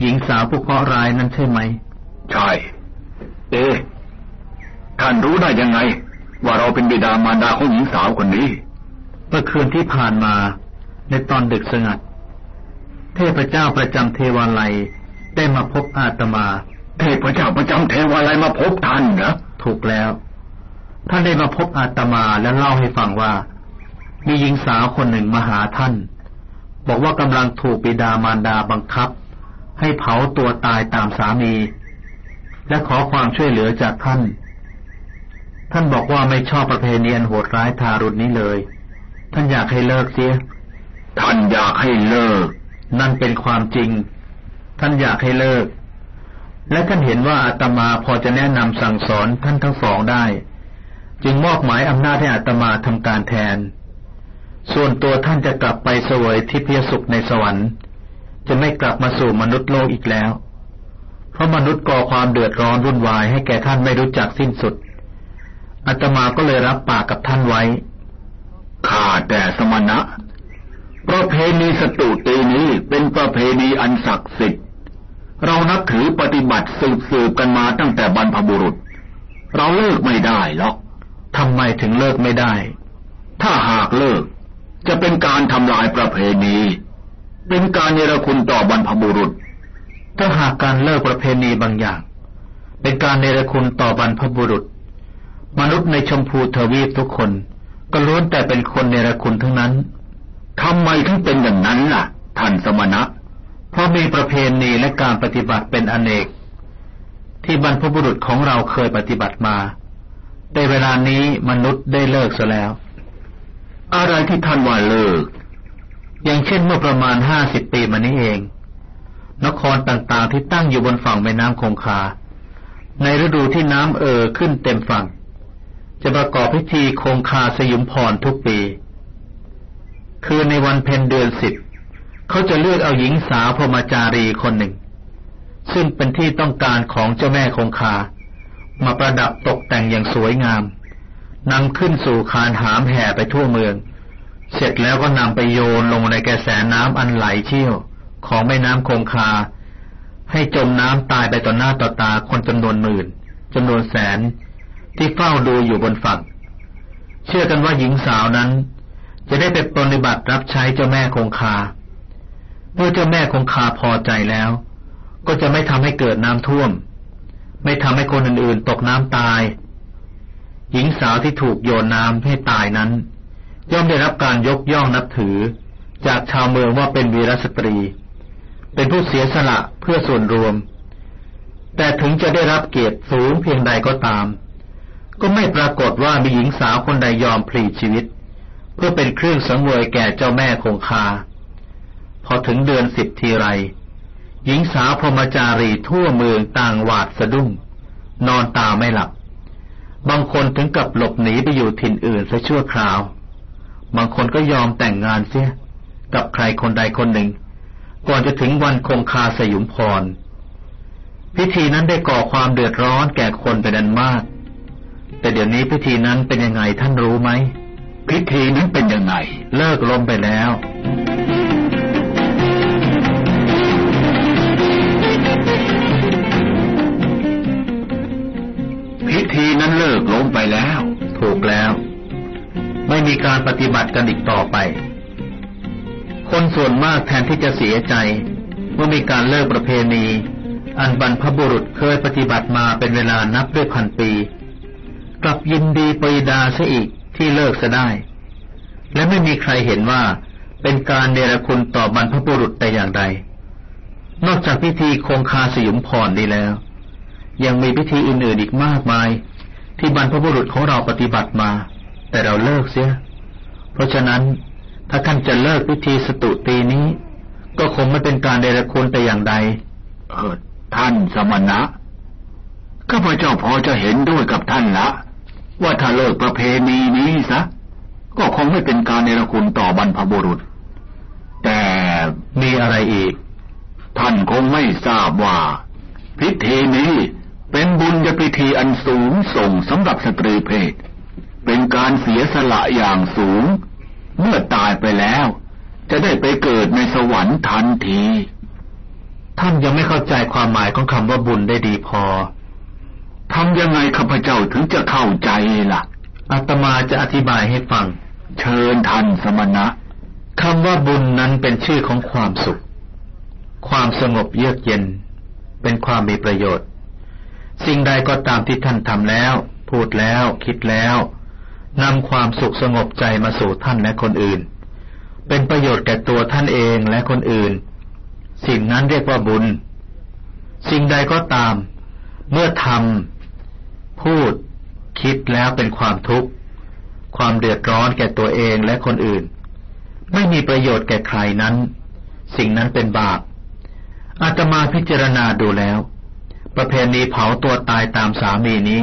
หญิงสาวผู้เคราะห์ร้ายนั้นใช่ไหม ใช่ เอ๊ะท่านรู้ได้ยังไง ว่าเราเป็นบิดามารดาของหญิงสาวคนนี้ เมื่อคืนที่ผ่านมา ในตอนดึกสงัด เทพเจ้าประจำเทวาลัยได้มาพบอาตมา เทพเจ้าประจำเทวาลัยมาพบท่านเหรอถูกแล้ว ท่านได้มาพบอาตมาและเล่าให้ฟังว่า มีหญิงสาวคนหนึ่งมาหาท่าน บอกว่ากำลังถูกบิดามารดาบังคับ ให้เผาตัวตายตามสามี และขอความช่วยเหลือจากท่าน ท่านบอกว่าไม่ชอบประเพณีอันโหดร้ายทารุณนี้เลย ท่านอยากให้เลิกเสีย ท่านอยากให้เลิก นั่นเป็นความจริง ท่านอยากให้เลิก และท่านเห็นว่าอาตมาพอจะแนะนำสั่งสอนท่านทั้งสองได้ จึงมอบหมายอำนาจให้อาตมาทำการแทน ส่วนตัวท่านจะกลับไปเสวยทิพยสุขในสวรรค์ จะไม่กลับมาสู่มนุษย์โลกอีกแล้ว เพราะมนุษย์ก่อความเดือดร้อนวุ่นวายให้แก่ท่านไม่รู้จักสิ้นสุดอาตมาก็เลยรับปากกับท่านไว้ข้าแต่สมณะ ประเพณีสตุตีนี้เป็นประเพณีอันศักดิ์สิทธิ์ เรานับถือปฏิบัติสืบสืบกันมาตั้งแต่บรรพบุรุษ เราเลิกไม่ได้หรอกทำไมถึงเลิกไม่ได้ ถ้าหากเลิกจะเป็นการทำลายประเพณี เป็นการเนรคุณต่อบรรพบุรุษ ถ้าหากการเลิกประเพณีบางอย่าง เป็นการเนรคุณต่อบรรพบุรุษ มนุษย์ในชมพูทวีปทุกคน ก็ล้วนแต่เป็นคนเนรคุณทั้งนั้นทำไมถึงเป็นอย่างนั้นล่ะ ท่านสมณะ เพราะมีประเพณีและการปฏิบัติเป็นอเนก ที่บรรพบุรุษของเราเคยปฏิบัติมาแต่เวลานี้มนุษย์ได้เลิกซะแล้ว อะไรที่ท่านว่าเลิก อย่างเช่นเมื่อประมาณห้าสิบปีมานี้เอง นครต่างๆที่ตั้งอยู่บนฝั่งแม่น้ำคงคา ในฤดูที่น้ำเอ่อขึ้นเต็มฝั่ง จะประกอบพิธีคงคาสยุมพรทุกปี คือในวันเพ็ญเดือนสิบเขาจะเลือกเอาหญิงสาวพรมจารีคนหนึ่ง ซึ่งเป็นที่ต้องการของเจ้าแม่คงคา มาประดับตกแต่งอย่างสวยงามนำขึ้นสู่คานหามแห่ไปทั่วเมือง เสร็จแล้วก็นำไปโยนลงในกระแสน้ำอันไหลเชี่ยว ของแม่น้ำคงคา ให้จมน้ำตายไปต่อหน้าต่อตาคนจำนวนหมื่นจำนวนแสนที่เฝ้าดูอยู่บนฝั่ง เชื่อกันว่าหญิงสาวนั้น จะได้ไปปฏิบัติรับใช้เจ้าแม่คงคา เมื่อเจ้าแม่คงคาพอใจแล้ว ก็จะไม่ทำให้เกิดน้ำท่วม ไม่ทำให้คนอื่นๆตกน้ำตาย หญิงสาวที่ถูกโยนน้ำให้ตายนั้น ย่อมได้รับการยกย่องนับถือ จากชาวเมืองว่าเป็นวีรสตรี เป็นผู้เสียสละเพื่อส่วนรวม แต่ถึงจะได้รับเกียรติสูงเพียงใดก็ตาม ก็ไม่ปรากฏว่ามีหญิงสาวคนใดยอมพลีชีวิต เพื่อเป็นเครื่องสังเวยแก่เจ้าแม่คงคา พอถึงเดือนสิบทีไร หญิงสาวพรมจารีทั่วเมืองต่างหวาดสะดุ้ง นอนตาไม่หลับ บางคนถึงกับหลบหนีไปอยู่ถิ่นอื่นซะชั่วคราว บางคนก็ยอมแต่งงานเสียกับใครคนใดคนหนึ่ง ก่อนจะถึงวันคงคาสยุมพร พิธีนั้นได้ก่อความเดือดร้อนแก่คนเป็นอันมาก แต่เดี๋ยวนี้พิธีนั้นเป็นยังไงท่านรู้ไหม พิธีนั้นเป็นยังไง เลิกลมไปแล้วพิธีนั้นเลิกลงไปแล้ว ถูกแล้ว ไม่มีการปฏิบัติกันอีกต่อไป คนส่วนมากแทนที่จะเสียใจเมื่อมีการเลิกประเพณี อันบรรพบุรุษเคยปฏิบัติมาเป็นเวลานับด้วยพันปี กลับยินดีปรีดาซะอีกที่เลิกซะได้ และไม่มีใครเห็นว่าเป็นการเนรคุณต่อบรรพบุรุษแต่อย่างใด นอกจากพิธีคงคาสยุมพรนี้แล้ว ยังมีพิธีอื่นๆอีกมากมาย ที่บรรพบุรุษของเราปฏิบัติมา แต่เราเลิกเสีย เพราะฉะนั้นถ้าท่านจะเลิกพิธีสตุตีนี้ ก็คงไม่เป็นการเดรคุณแต่อย่างใด เออ ท่านสมณะข้าพเจ้าพอจะเห็นด้วยกับท่านละว่าถ้าเลิกประเพณีนี้ซะก็คงไม่เป็นการเนรคุณต่อบรรพบุรุษ แต่มีอะไรอีก ท่านคงไม่ทราบว่า พิธีนี้เป็นบุญญพิธีอันสูงส่งสำหรับสตรีเพศ เป็นการเสียสละอย่างสูง เมื่อตายไปแล้ว จะได้ไปเกิดในสวรรค์ทันที ท่านยังไม่เข้าใจความหมายของคำว่าบุญได้ดีพอทำยังไงข้าพเจ้าถึงจะเข้าใจล่ะอาตมาจะอธิบายให้ฟัง เชิญท่านสมณะคำว่าบุญนั้นเป็นชื่อของความสุข ความสงบเยือกเย็น เป็นความมีประโยชน์ สิ่งใดก็ตามที่ท่านทำแล้ว พูดแล้ว คิดแล้ว นำความสุขสงบใจมาสู่ท่านและคนอื่น เป็นประโยชน์แก่ตัวท่านเองและคนอื่น สิ่งนั้นเรียกว่าบุญ สิ่งใดก็ตาม เมื่อทำพูด คิดแล้วเป็นความทุกข์ ความเดือดร้อนแก่ตัวเองและคนอื่น ไม่มีประโยชน์แก่ใครนั้น สิ่งนั้นเป็นบาปอาตมาพิจารณาดูแล้ว ประเพณีเผาตัวตายตามสามีนี้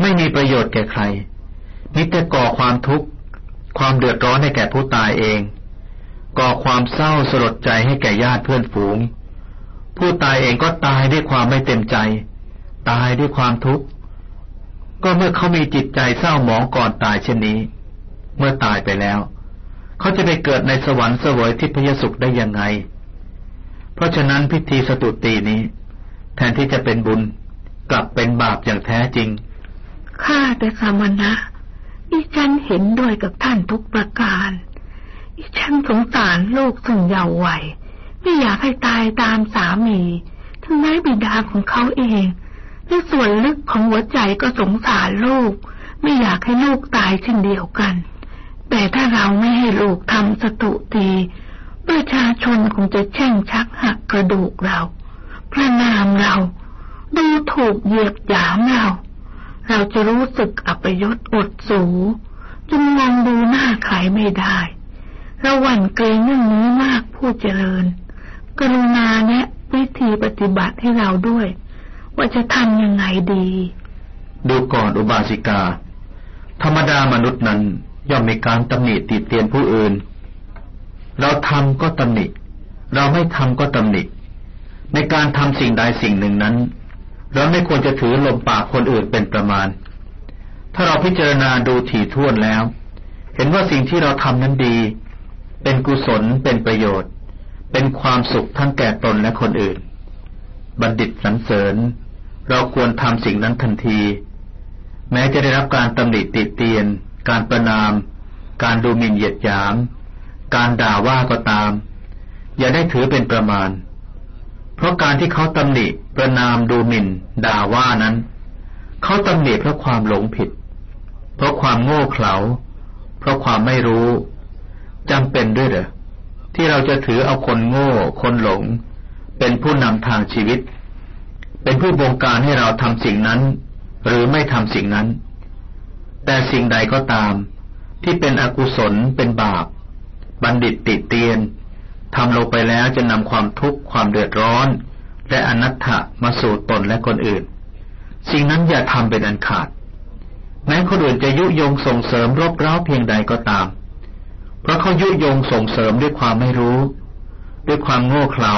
ไม่มีประโยชน์แก่ใคร มิแต่ก่อความทุกข์ ความเดือดร้อนให้แก่ผู้ตายเอง ก่อความเศร้าสลดใจให้แก่ญาติเพื่อนฝูง ผู้ตายเองก็ตายด้วยความไม่เต็มใจ ตายด้วยความทุกข์ ก็เมื่อเขามีจิตใจเศร้าหมองก่อนตายเช่นนี้ เมื่อตายไปแล้ว เขาจะไปเกิดในสวรรค์เสวยทิพยสุขได้ยังไง เพราะฉะนั้นพิธีสตุตีนี้ แทนที่จะเป็นบุญกลับเป็นบาปอย่างแท้จริง ข้าแต่สมณะ ดิฉันเห็นด้วยกับท่านทุกประการดิฉันสงสารลูกซึ่งเยาว์วัยไม่อยากให้ตายตามสามีถึงแม้บิดาของเขาเองในส่วนลึกของหัวใจก็สงสารลูก ไม่อยากให้ลูกตายเช่นเดียวกัน แต่ถ้าเราไม่ให้ลูกทำสตุตีประชาชนคงจะแช่งชักหักกระดูกเรา พระนามเรา ดูถูกเหยียบหยามเรา เราจะรู้สึกอัปยศอดสูจนมองดูหน้าใครไม่ได้เราหวั่นเกรงเรื่องนี้มากผู้เจริญ กรุณาแนะวิธีปฏิบัติให้เราด้วย ว่าจะทำยังไงดี ดูก่อนอุบาสิกา ธรรมดามนุษย์นั้นย่อมมีการตำหนิติเตียนผู้อื่น เราทำก็ตำหนิ เราไม่ทำก็ตำหนิ ในการทำสิ่งใดสิ่งหนึ่งนั้น เราไม่ควรจะถือลมปากคนอื่นเป็นประมาณ ถ้าเราพิจารณาดูถี่ถ้วนแล้ว เห็นว่าสิ่งที่เราทำนั้นดี เป็นกุศลเป็นประโยชน์ เป็นความสุขทั้งแก่ตนและคนอื่น บัณฑิตสรรเสริญ เราควรทำสิ่งนั้นทันที แม้จะได้รับการตำหนิติเตียน การประนาม การดูหมิ่นเหยียดหยาม การด่าว่าก็ตาม อย่าได้ถือเป็นประมาณ เพราะการที่เขาตำหนิประนามดูหมิ่น ด่าว่านั้น เขาตำหนิเพราะความหลงผิด เพราะความโง่เขลา เพราะความไม่รู้จำเป็นด้วยเหรอที่เราจะถือเอาคนโง่ คนหลง เป็นผู้นำทางชีวิต เป็นผู้บงการให้เราทำสิ่งนั้น หรือไม่ทำสิ่งนั้น แต่สิ่งใดก็ตาม ที่เป็นอกุศลเป็นบาป บัณฑิตติเตียน ทำลงไปแล้วจะนำความทุกข์ความเดือดร้อน และอนัตถะมาสู่ตนและคนอื่น สิ่งนั้นอย่าทำเป็นอันขาด แม้คนอื่นจะยุยงส่งเสริมรบเร้าเพียงใดก็ตาม เพราะเขายุยงส่งเสริมด้วยความไม่รู้ ด้วยความโง่เขลา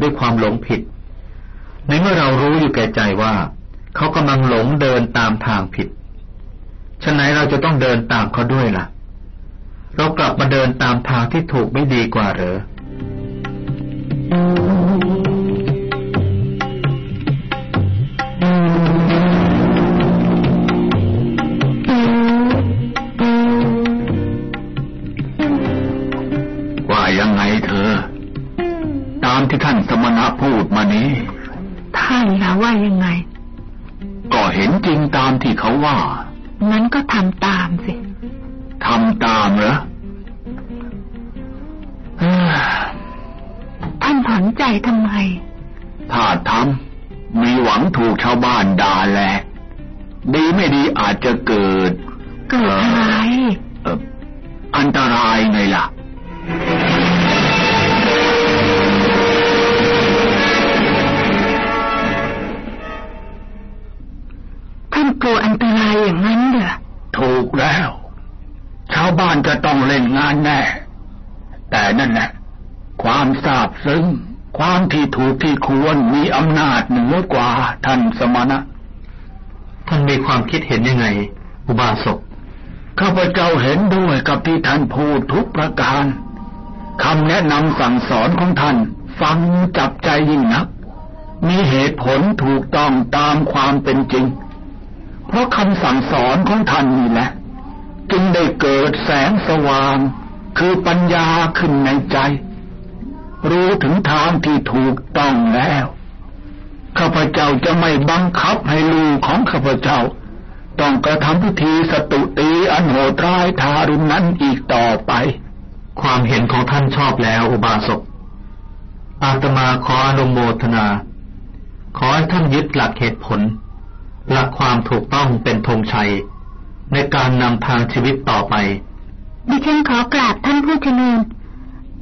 ด้วยความหลงผิด ในเมื่อเรารู้อยู่แก่ใจว่า เขากำลังหลงเดินตามทางผิดฉะนั้นเราจะต้องเดินตามเขาด้วยล่ะ เรากลับมาเดินตามทางที่ถูกไม่ดีกว่าหรือ ว่างั้นก็ทำตามสิทำตามเหรอท่านถอนใจทำไม ถ้าทำมีหวังถูกชาวบ้านด่าแหละดีไม่ดีอาจจะเกิด เกิดอะไรอันตรายไงล่ะท่านกลัวอันต รายอย่างนั้นเหรอถูกแล้ว ชาวบ้านจะต้องเล่นงานแน่ แต่นั่นแหละความทราบซึ้ง ความที่ถูกที่ควรมีอำนาจเหนือกว่าท่านสมณะ ท่านมีความคิดเห็นยังไง อุบาสกข้าพเจ้าเห็นด้วยกับที่ท่านพูดทุกประการคำแนะนำสั่งสอนของท่าน ฟังจับใจยิ่งนัก มีเหตุผลถูกต้องตามความเป็นจริง เพราะคำสั่งสอนของท่านนี่แหละ จึงได้เกิดแสงสว่าง คือปัญญาขึ้นในใจ รู้ถึงทางที่ถูกต้องแล้ว ข้าพเจ้าจะไม่บังคับให้ลูกของข้าพเจ้า ต้องกระทำพิธีสตุตีอันโหดร้ายทารุณนั้นอีกต่อไป ความเห็นของท่านชอบแล้วอุบาสกอาตมาขออนุโมทนา ขอให้ท่านยึดหลักเหตุผล หลักความถูกต้องเป็นธงชัย ในการนำทางชีวิตต่อไป ดิฉันขอกราบท่านผู้เจริญ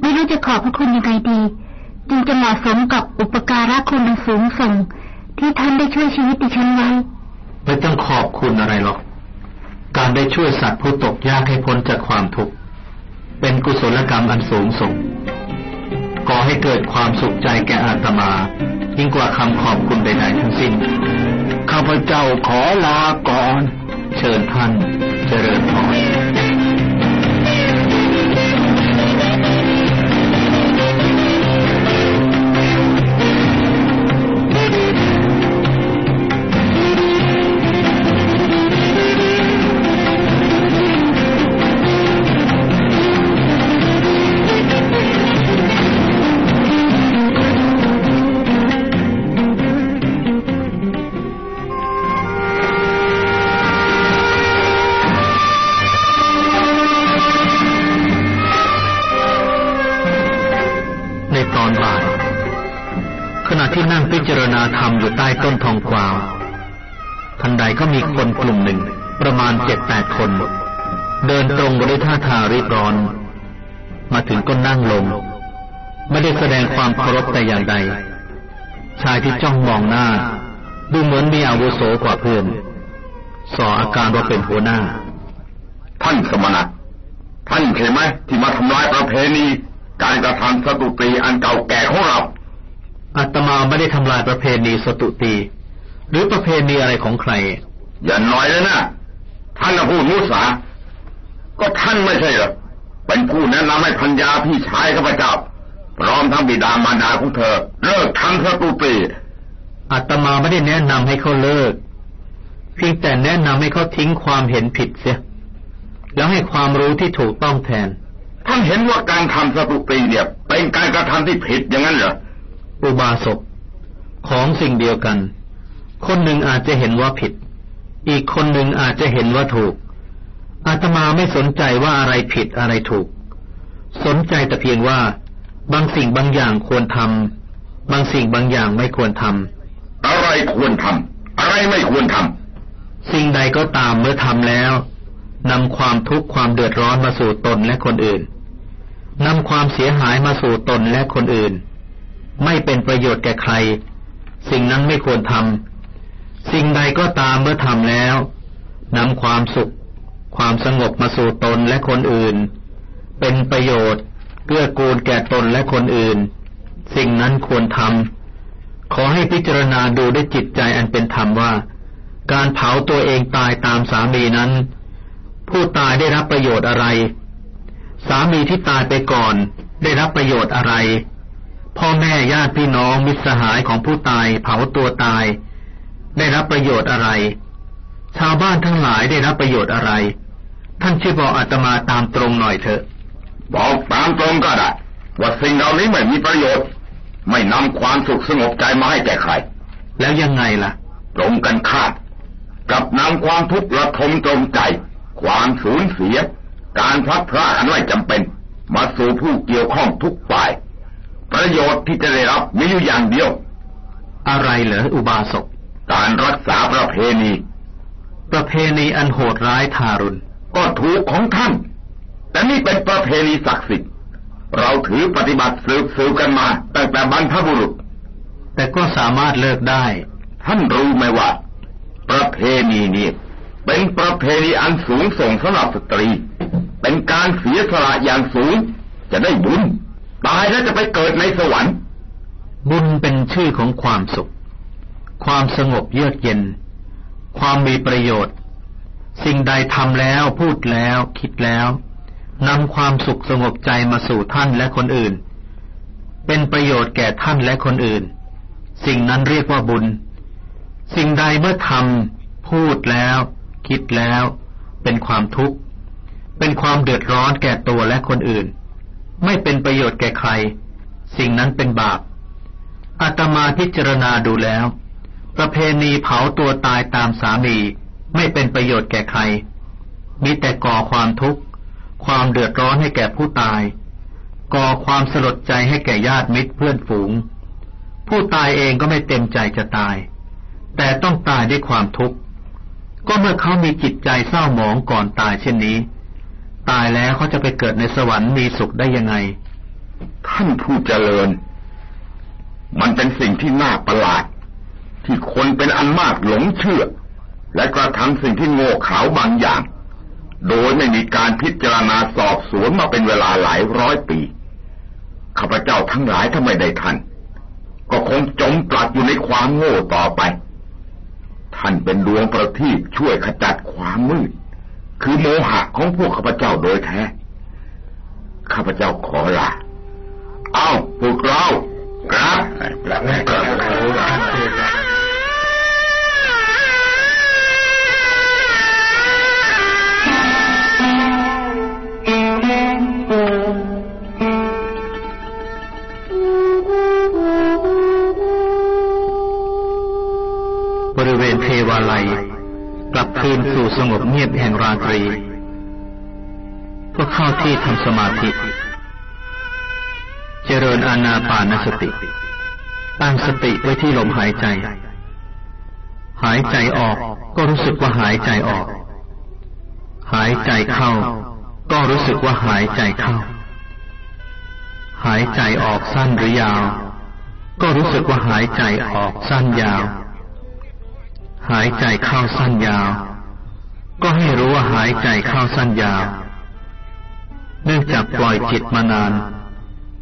ไม่รู้จะขอบพระคุณยังไงดี จึงจะเหมาะสมกับอุปการะคุณอันสูงส่ง ที่ท่านได้ช่วยชีวิตดิฉันไว้ไม่ต้องขอบคุณอะไรหรอก การได้ช่วยสัตว์ผู้ตกยากให้พ้นจากความทุกข์เป็นกุศลกรรมอันสูงส่งก่อให้เกิดความสุขใจแก่อาตมา ยิ่งกว่าคำขอบคุณใดๆทั้งสิ้น ข้าพเจ้าขอลาก่อน เชิญท่านเจริญพร ธรรมอยู่ใต้ต้นทองกวาว ทันใดก็มีคนกลุ่มหนึ่ง ประมาณเจ็ดแปดคน เดินตรงมาด้วยท่าทารีบร้อน มาถึงก็นั่งลง ไม่ได้แสดงความเคารพแต่อย่างใด ชายที่จ้องมองหน้า ดูเหมือนมีอาวุโสกว่าเพื่อนสออาการว่าเป็นหัวหน้า ท่านสมณะท่านเห็นไหมที่มาทำลายประเพณี การกระทำสตุตรีอันเก่าแก่ของเรา อาตมาไม่ได้ทำลายประเพณีสตุตี หรือประเพณีอะไรของใคร อย่าน้อยเลยนะท่านน่ะพูดมุสา ก็ท่านไม่ใช่เหรอเป็นผู้แนะนำให้พัญญาพี่ชายข้าพเจ้าพร้อมทั้งบิดามารดาของเธอ เลิกทำสตุตรีอาตมาไม่ได้แนะนำให้เขาเลิก เพียงแต่แนะนำให้เขาทิ้งความเห็นผิดเสีย แล้วให้ความรู้ที่ถูกต้องแทน ท่านเห็นว่าการทำสตุตรีเนี่ย เป็นการกระทำที่ผิดอย่างนั้นเหรอ อุบาสกของสิ่งเดียวกัน คนหนึ่งอาจจะเห็นว่าผิด อีกคนหนึ่งอาจจะเห็นว่าถูก อาตมาไม่สนใจว่าอะไรผิดอะไรถูก สนใจแต่เพียงว่า บางสิ่งบางอย่างควรทำบางสิ่งบางอย่างไม่ควรทำอะไรควรทำอะไรไม่ควรทำสิ่งใดก็ตามเมื่อทำแล้วนำความทุกข์ความเดือดร้อนมาสู่ตนและคนอื่นนำความเสียหายมาสู่ตนและคนอื่น ไม่เป็นประโยชน์แก่ใคร สิ่งนั้นไม่ควรทำสิ่งใดก็ตามเมื่อทำแล้วนำความสุข ความสงบมาสู่ตนและคนอื่น เป็นประโยชน์เกื้อกูลแก่ตนและคนอื่น สิ่งนั้นควรทำขอให้พิจารณาดูด้วยจิตใจอันเป็นธรรมว่า การเผาตัวเองตายตามสามีนั้น ผู้ตายได้รับประโยชน์อะไร สามีที่ตายไปก่อนได้รับประโยชน์อะไร พ่อแม่ญาติพี่น้องมิตรสหายของผู้ตายเผาตัวตาย ได้รับประโยชน์อะไร ชาวบ้านทั้งหลายได้รับประโยชน์อะไร ท่านช่วยบอกอาตมาตามตรงหน่อยเถอะ บอกตามตรงก็ได้ว่าสิ่งเหล่านี้ไม่มีประโยชน์ ไม่นำความสุขสงบใจมาให้แก่ใคร แล้วยังไงล่ะ ตรงกันข้ามกลับนำความทุกข์ระทมตรมใจ ความสูญเสีย การพลัดพรากอันไม่จำเป็น มาสู่ผู้เกี่ยวข้องทุกฝ่าย ประโยชน์ที่จะได้รับมีอยู่อย่างเดียว อะไรเหรออุบาสก การรักษาประเพณี ประเพณีอันโหดร้ายทารุณ ก็ถูกของท่าน แต่นี่เป็นประเพณีศักดิ์สิทธิ์ เราถือปฏิบัติสืบสืบกันมาตั้งแต่บรรพบุรุษ แต่ก็สามารถเลิกได้ ท่านรู้ไหมว่า ประเพณีนี้เป็นประเพณีอันสูงส่งสำหรับสตรี เป็นการเสียสละอย่างสูงจะได้บุญ ตายแล้วจะไปเกิดในสวรรค์ บุญเป็นชื่อของความสุข ความสงบเยือกเย็น ความมีประโยชน์ สิ่งใดทำแล้วพูดแล้ว คิดแล้วนำความสุขสงบใจมาสู่ท่านและคนอื่น เป็นประโยชน์แก่ท่านและคนอื่น สิ่งนั้นเรียกว่าบุญ สิ่งใดเมื่อทำพูดแล้ว คิดแล้ว เป็นความทุกข์ เป็นความเดือดร้อนแก่ตัวและคนอื่น ไม่เป็นประโยชน์แก่ใคร สิ่งนั้นเป็นบาปอาตมาพิจารณาดูแล้ว ประเพณีเผาตัวตายตามสามี ไม่เป็นประโยชน์แก่ใคร มีแต่ก่อความทุกข์ ความเดือดร้อนให้แก่ผู้ตาย ก่อความสลดใจให้แก่ญาติมิตรเพื่อนฝูง ผู้ตายเองก็ไม่เต็มใจจะตาย แต่ต้องตายด้วยความทุกข์ ก็เมื่อเขามีจิตใจเศร้าหมองก่อนตายเช่นนี้ ตายแล้วเขาจะไปเกิดในสวรรค์มีสุขได้ยังไง ท่านผู้เจริญ มันเป็นสิ่งที่น่าประหลาด ที่คนเป็นอันมากหลงเชื่อ และกระทำสิ่งที่โง่เขลาบางอย่าง โดยไม่มีการพิจารณาสอบสวนมาเป็นเวลาหลายร้อยปีข้าพเจ้าทั้งหลายถ้าไม่ได้ท่านก็คงจมปลักอยู่ในความโง่ต่อไป ท่านเป็นดวงประทีปช่วยขจัดความมืด คือโมหะของพวกข้าพเจ้าโดยแท้ ข้าพเจ้าขอลา เอาพวกเรา ครับ ครับบ สู่สงบเงียบแห่งราตรีเพื่อเข้าที่ทำสมาธิ เจริญอานาปานสติ ตั้งสติไว้ที่ลมหายใจ หายใจออกก็รู้สึกว่าหายใจออก หายใจเข้า ก็รู้สึกว่าหายใจเข้า หายใจออกสั้นหรือยาว ก็รู้สึกว่าหายใจออกสั้นยาวหายใจเข้าสั้นยาว ก็ให้รู้ว่าหายใจเข้าสั้นยาว เนื่องจากปล่อยจิตมานาน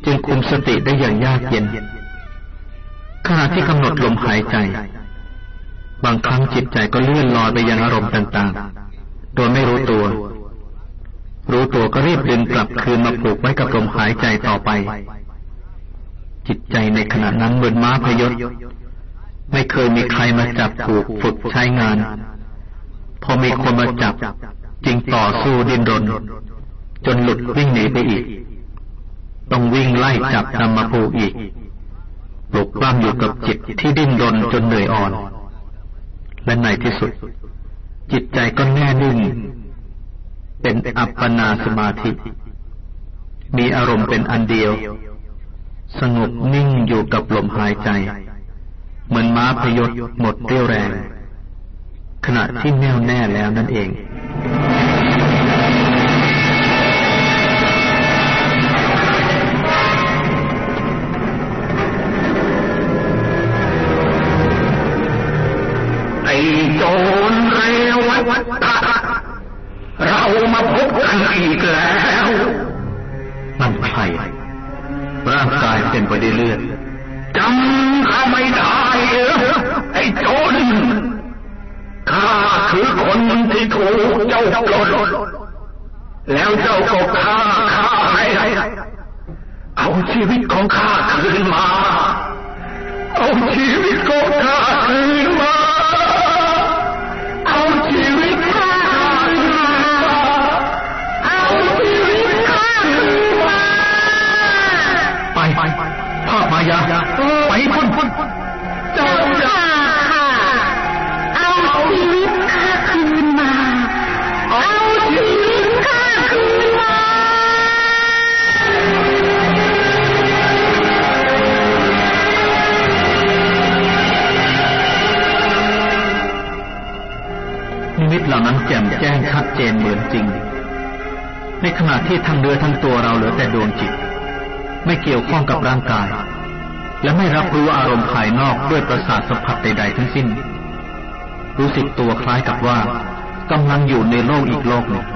จึงคุมสติได้อย่างยากเย็น ขณะที่กำหนดลมหายใจ บางครั้งจิตใจก็เลื่อนลอยไปยังอารมณ์ต่างๆ โดยไม่รู้ตัว รู้ตัวก็รีบดึงกลับคืนมาผูกไว้กับลมหายใจต่อไป จิตใจในขณะนั้นเหมือนม้าพยศ ไม่เคยมีใครมาจับผูกฝึกใช้งาน พอมีคนมาจับ จึงต่อสู้ดิ้นรน จนหลุดวิ่งหนีไปอีก ต้องวิ่งไล่จับนำมาผูกอีกปลุกปล้ำอยู่กับจิตที่ดิ้นรนจนเหนื่อยอ่อน และในที่สุด จิตใจก็แน่นิ่ง เป็นอัปปนาสมาธิ มีอารมณ์เป็นอันเดียว สงบนิ่งอยู่กับลมหายใจ เหมือนม้าพยศหมดเรี่ยวแรง ขณะที่แน่วแน่แล้วนั่นเอง เหล่านั้นแจ่มแจ้งชัดเจนเหมือนจริง ในขณะที่ทั้งเรือทั้งตัวเราเหลือแต่ดวงจิต ไม่เกี่ยวข้องกับร่างกาย และไม่รับรู้อารมณ์ภายนอกด้วยประสาทสัมผัสใด ๆ ทั้งสิ้น รู้สึกตัวคล้ายกับว่ากำลังอยู่ในโลกอีกโลกหนึ่ง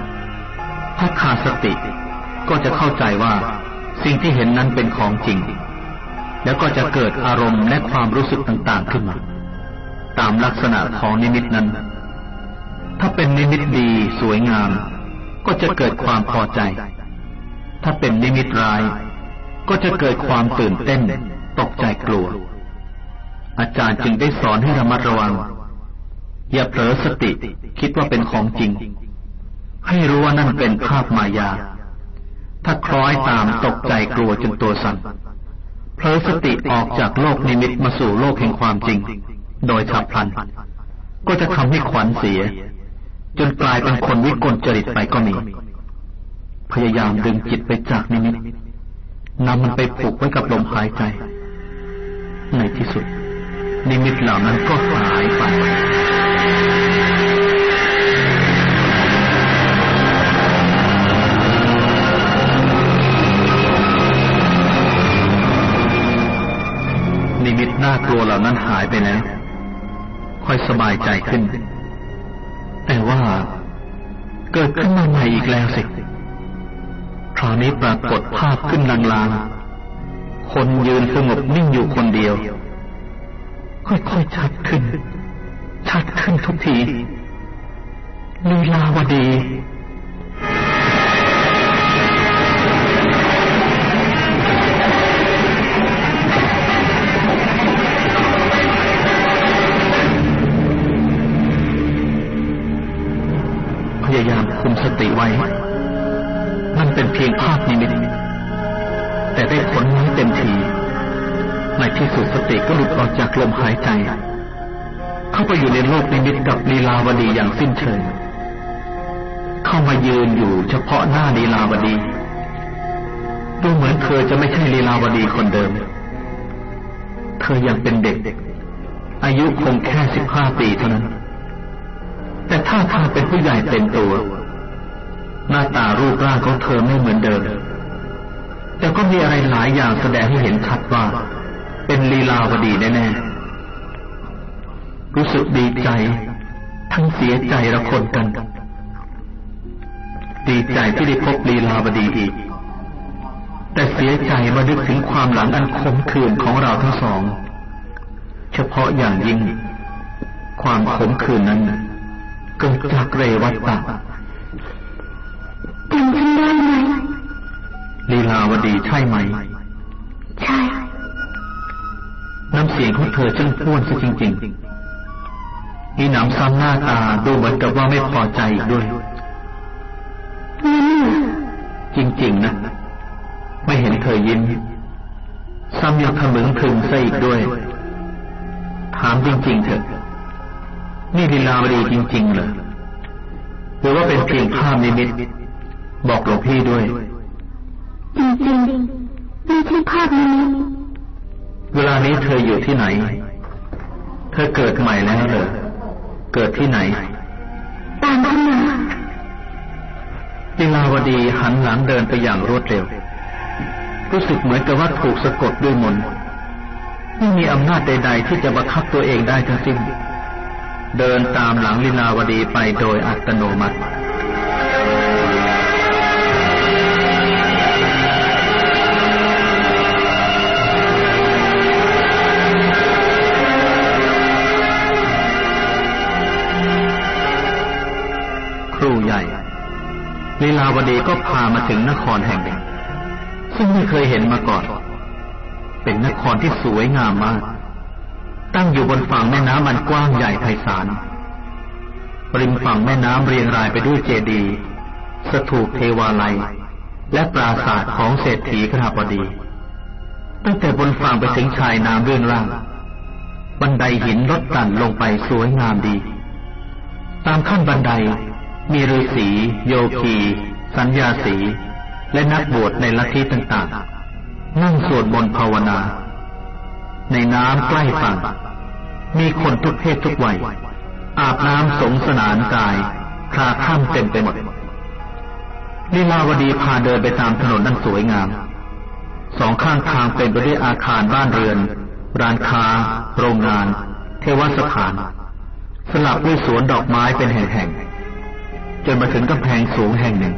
ถ้าขาดสติก็จะเข้าใจว่าสิ่งที่เห็นนั้นเป็นของจริง แล้วก็จะเกิดอารมณ์และความรู้สึกต่างๆขึ้นมา ตามลักษณะของนิมิตนั้น ถ้าเป็นนิมิตดีสวยงาม ก็จะเกิดความพอใจ ถ้าเป็นนิมิตร้าย ก็จะเกิดความตื่นเต้น ตกใจกลัว อาจารย์จึงได้สอนให้ระมัดระวัง อย่าเผลอสติคิดว่าเป็นของจริง ให้รู้ว่านั่นเป็นภาพมายา ถ้าคล้อยตามตกใจกลัวจนตัวสั่นเผลอสติออกจากโลกนิมิตมาสู่โลกแห่งความจริง โดยฉับพลัน ก็จะทำให้ขวัญเสีย จนกลายเป็นคนวิกลจริตไปก็มี พยายามดึงจิตไปจากนิมิตนำมันไปผูกไว้กับลมหายใจ ในที่สุด นิมิตเหล่านั้นก็หายไปนิมิตน่ากลัวเหล่านั้นหายไปแล้ว ค่อยสบายใจขึ้น แต่ว่า เกิดขึ้นมาใหม่อีกแล้วสิ คราวนี้ปรากฏภาพขึ้นลางๆ คนยืนสงบนิ่งอยู่คนเดียว ค่อยๆชัดขึ้น ชัดขึ้นทุกทีลีลาวดี จากลมหายใจ เข้าไปอยู่ในโลกนิมิตกับลีลาวดีอย่างสิ้นเชิง เข้ามายืนอยู่เฉพาะหน้าลีลาวดี ดูเหมือนเธอจะไม่ใช่ลีลาวดีคนเดิม เธอยังเป็นเด็ก อายุคงแค่สิบห้าปีเท่านั้น แต่ถ้าทางเป็นผู้ใหญ่เต็มตัว หน้าตารูปร่างของเธอไม่เหมือนเดิม แต่ก็มีอะไรหลายอย่างแสดงให้เห็นชัดว่า เป็นลีลาวดีแน่ๆรู้สึกดีใจ ทั้งเสียใจระคนกัน ดีใจที่ได้พบลีลาวดีอีก แต่เสียใจมานึกถึงความหลังอันคมขื่นของเราทั้งสอง เฉพาะอย่างยิ่ง ความขมขื่นนั้นเกิดจากเรวัตตะจำฉันได้ไหมลีลาวดีใช่ไหม ใช่น้ำเสียงของเธอช่างพ้วนซะจริงๆมีหนำซ้ำหน้าตาดูเหมือนกับว่าไม่พอใจอีกด้วย จริงๆนะ ไม่เห็นเธอยิ้มซ้ำยังทะมึงพึงซะอีกด้วย ถามจริง ๆ เถอะ นี่ลีลาวดีจริง ๆ เหรอหรือว่าเป็นเพียงภาพนิมิต บอกหลวงพี่ด้วย จริงๆไม่ใช่ภาพนี้ เวลานี้เธออยู่ที่ไหน เธอเกิดใหม่แล้วเหรอ เกิดที่ไหน ตามฉันมาลีลาวดีหันหลังเดินไปอย่างรวดเร็ว รู้สึกเหมือนกับว่าถูกสะกดด้วยมนต์ไม่มีอำนาจใด ๆ ที่จะบังคับตัวเองได้ทั้งสิ้น เดินตามหลังลีลาวดีไปโดยอัตโนมัติ ครูใหญ่ลีลาวดีก็พามาถึงนครแห่งหนึ่ง ซึ่งไม่เคยเห็นมาก่อน เป็นนครที่สวยงามมาก ตั้งอยู่บนฝั่งแม่น้ำมันกว้างใหญ่ไพศาลริมฝั่งแม่น้ำเรียงรายไปด้วยเจดีย์สถูปเทวาลัย และปราสาทของเศรษฐีขหบดี ตั้งแต่บนฝั่งไปถึงชายน้ำเบื้องล่าง บันไดหินลดตันลงไปสวยงามดี ตามขั้นบันได มีฤาษีโยคี สัญญาสี และนักบวชในลัทธิต่างๆ นั่งสวดมนต์ภาวนา ในน้ำใกล้ฝั่ง มีคนทุกเพศทุกวัย อาบน้ำสงสนานกายคลาข้ามเต็มไปหมดลีลาวดีพาเดินไปตามถนนนั้นสวยงาม สองข้างทางเป็นไปด้วยอาคารบ้านเรือน ร้านค้า โรงงาน เทวสถาน สลับด้วยสวนดอกไม้เป็นแห่งๆ จนมาถึงกำแพงสูงแห่งหนึ่ง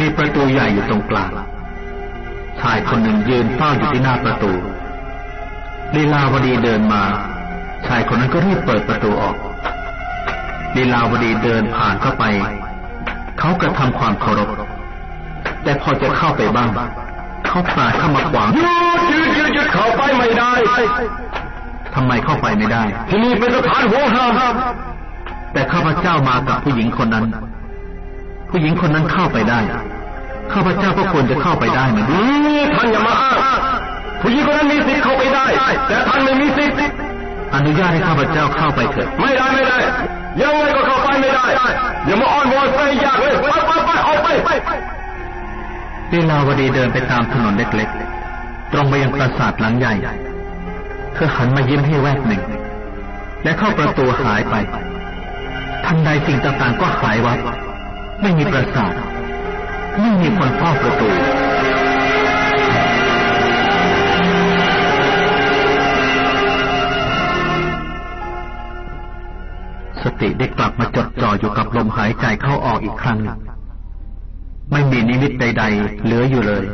มีประตูใหญ่อยู่ตรงกลางชายคนหนึ่งยืนเฝ้าอยู่ที่หน้าประตูลีลาวดีเดินมา ชายคนนั้นก็รีบเปิดประตูออกลีลาวดีเดินผ่านเข้าไป เขากระทำความเคารพ แต่พอจะเข้าไปบ้าง เขาปราดเข้ามาขวางหยุดหยุดหยุดหยุดเข้าไปไม่ได้ทำไมเข้าไปไม่ได้ ที่นี่เป็นสถานห่วงห้าม แต่ข้าพเจ้ามากับผู้หญิงคนนั้น ผู้หญิงคนนั้นเข้าไปได้ ข้าพเจ้าก็ควรจะเข้าไปได้เหมือนกันนี่ท่านอย่ามาอ้างผู้หญิงคนนั้นมีสิทธิ์เข้าไปได้ แต่ท่านไม่มีสิทธิ์อนุญาตให้ข้าพเจ้าเข้าไปเถิดไม่ได้ไม่ได้ยังไงก็เข้าไปไม่ได้ อย่ามาอ้อนวอนใส่ยากเลยไปไปไปออกไปไปลีลาวดีเดินไปตามถนนเล็กๆ ตรงไปยังปราสาทหลังใหญ่ เธอหันมายิ้มให้แวบหนึ่ง และเข้าประตูหายไป ทันใดสิ่งต่างๆก็หายวับไม่มีปราสาทไม่มีคนเฝ้าประตูสติได้กลับมาจดจ่ออยู่กับลมหายใจเข้าออกอีกครั้ง ไม่มีนิมิตใด ๆ เหลืออยู่เลย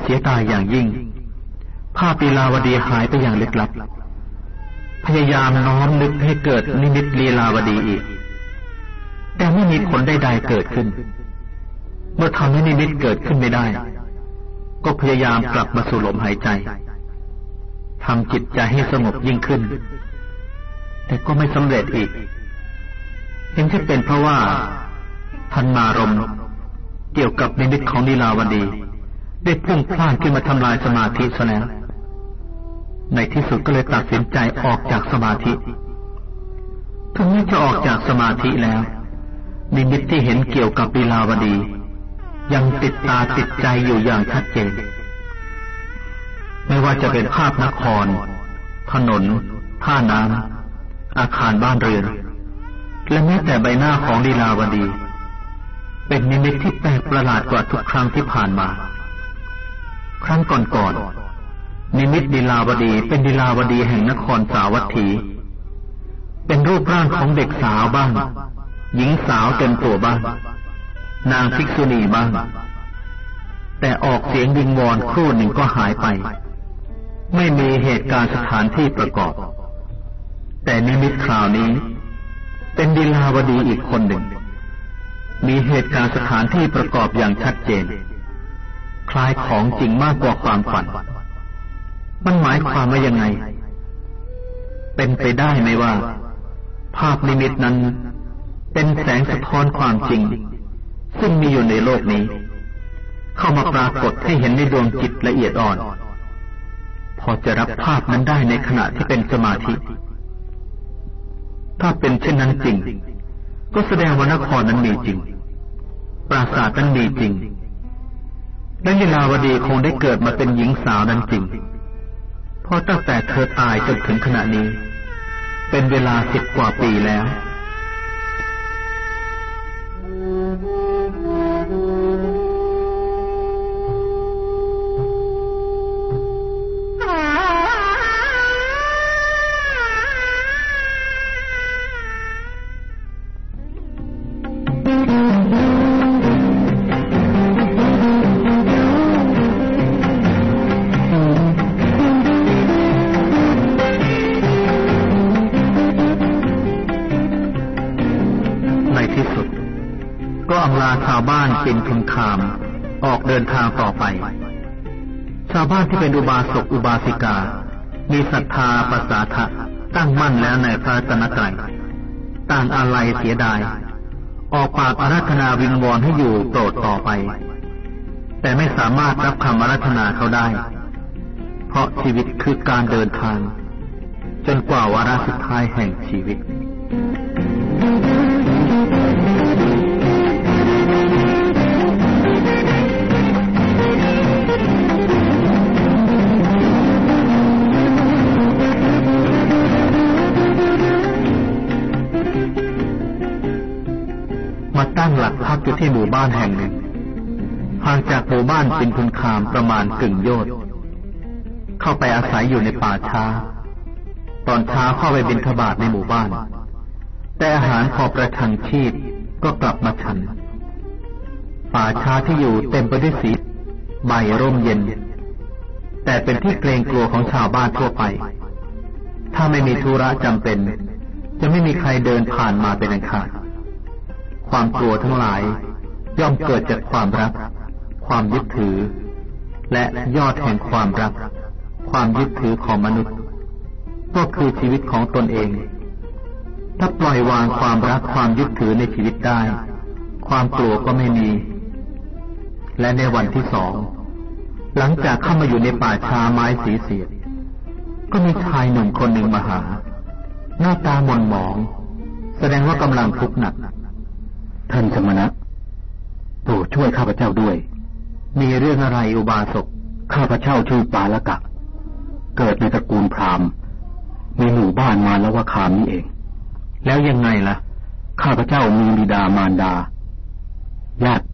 เสียดายอย่างยิ่ง ภาพลีลาวดีหายไปอย่างลึกลับ พยายามน้อมนึกให้เกิดนิมิตลีลาวดีอีก แต่ไม่มีผลใดๆเกิดขึ้น เมื่อทำให้นิมิตเกิดขึ้นไม่ได้ ก็พยายามกลับมาสู่ลมหายใจทำจิตใจให้สงบยิ่งขึ้น แต่ก็ไม่สำเร็จอีกเห็นจะเป็นเพราะว่าทันมารมณ์เกี่ยวกับนิมิตของลีลาวดี ได้พุ่งพล่านขึ้นมาทำลายสมาธิซะแล้ว ในที่สุดก็เลยตัดสินใจออกจากสมาธิถึงแม้จะออกจากสมาธิแล้ว นิมิตที่เห็นเกี่ยวกับลีลาวดี ยังติดตาติดใจอยู่อย่างชัดเจน ไม่ว่าจะเป็นภาพนคร ถนน ท่าน้ำอาคารบ้านเรือน และแม้แต่ใบหน้าของลีลาวดี เป็นนิมิตที่แปลกประหลาดกว่าทุกครั้งที่ผ่านมา ครั้งก่อนๆ นิมิตลีลาวดีเป็นลีลาวดีแห่งนครสาวัตถี เป็นรูปร่างของเด็กสาวบ้าง หญิงสาวเต็มตัวบ้าง นางภิกษุณีบ้าง แต่ออกเสียงวิงวอนครู่หนึ่งก็หายไป ไม่มีเหตุการณ์สถานที่ประกอบ แต่นิมิตคราวนี้ เป็นลีลาวดีอีกคนหนึ่ง มีเหตุการณ์สถานที่ประกอบอย่างชัดเจน คล้ายของจริงมากกว่าความฝัน มันหมายความว่ายังไง เป็นไปได้ไหมว่า ภาพนิมิตนั้น เป็นแสงสะท้อนความจริง ซึ่งมีอยู่ในโลกนี้ เข้ามาปรากฏให้เห็นในดวงจิตละเอียดอ่อน พอจะรับภาพนั้นได้ในขณะที่เป็นสมาธิ ถ้าเป็นเช่นนั้นจริง ก็แสดงว่านครนั้นมีจริง ปราสาทนั้นมีจริงและลีลาวดีคงได้เกิดมาเป็นหญิงสาวนั้นจริง เพราะตั้งแต่เธอตายจนถึงขณะนี้ เป็นเวลาสิบกว่าปีแล้ว ประสาทะตั้งมั่นแล้วในพระรัตนตรัยต่างอะไรเสียดาย ออกปากอารัธนาวิงวอนให้อยู่โปรดต่อไป แต่ไม่สามารถรับคำอารัธนาเขาได้ เพราะชีวิตคือการเดินทาง จนกว่าวาระสุดท้ายแห่งชีวิต อยู่ที่หมู่บ้านแห่งหนึ่งห่างจากหมู่บ้านปินทุนคามประมาณกึ่งโยชน์เข้าไปอาศัยอยู่ในป่าช้า ตอนเช้าเข้าไปบินทบาทในหมู่บ้าน แต่อาหารพอประทังชีพก็กลับมาฉัน ป่าช้าที่อยู่เต็มไปด้วยสีใบร่มเย็น แต่เป็นที่เกรงกลัวของชาวบ้านทั่วไป ถ้าไม่มีธุระจำเป็น จะไม่มีใครเดินผ่านมาเป็นอันขาด ความกลัวทั้งหลาย ย่อมเกิดจากความรัก ความยึดถือ และยอดแห่งความรัก ความยึดถือของมนุษย์ ก็คือชีวิตของตนเอง ถ้าปล่อยวางความรักความยึดถือในชีวิตได้ ความกลัวก็ไม่มี และในวันที่สอง หลังจากเข้ามาอยู่ในป่าชาไม้สีเสียด ก็มีชายหนุ่มคนหนึ่งมาหา หน้าตาหม่นหมอง แสดงว่ากำลังทุกข์หนัก ท่านสมณะโปรดช่วยข้าพเจ้าด้วย มีเรื่องอะไรอุบาสก ข้าพเจ้าชื่อปาละกะ เกิดในตระกูลพราหมณ์มีหมู่บ้านมาแล้วว่าคามนี้เอง แล้วยังไงล่ะ ข้าพเจ้ามีบิดามารดา ญาติ